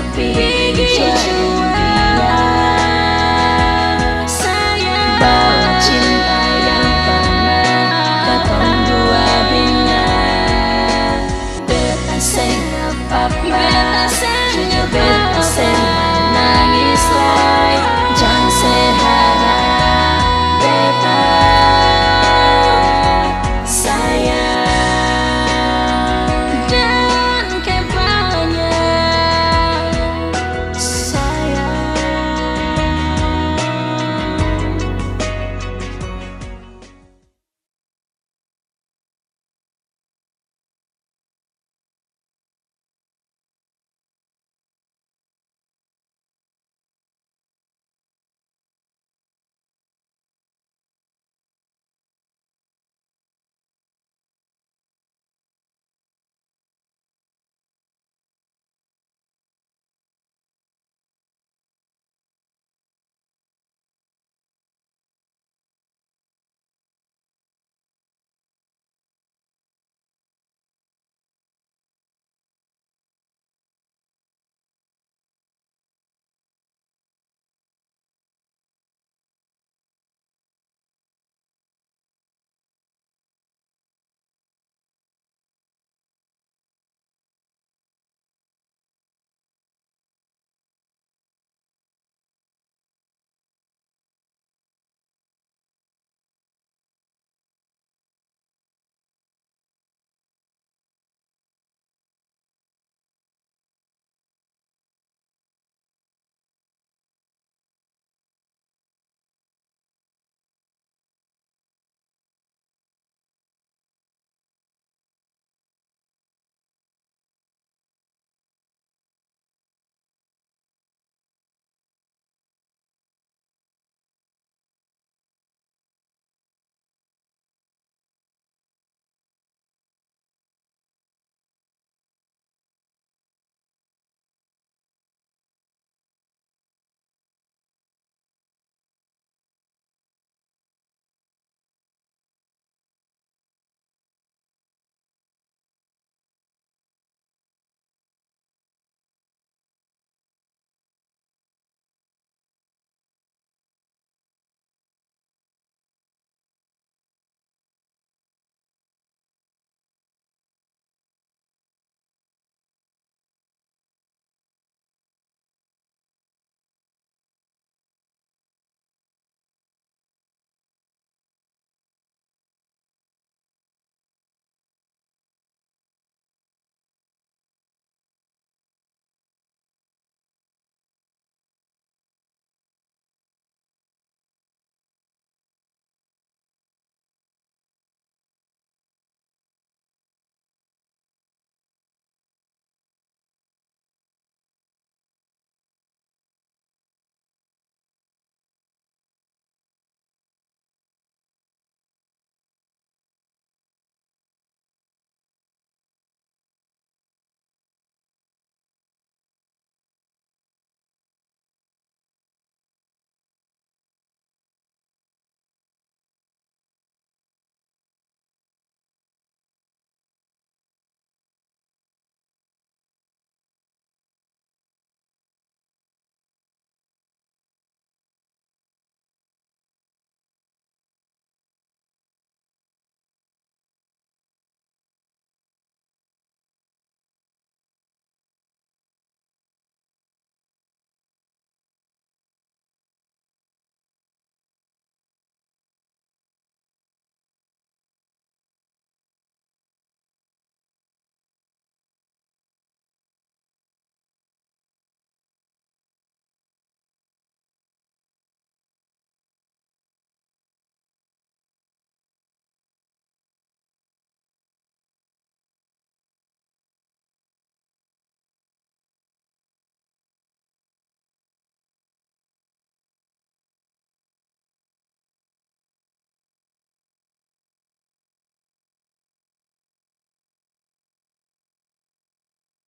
Be.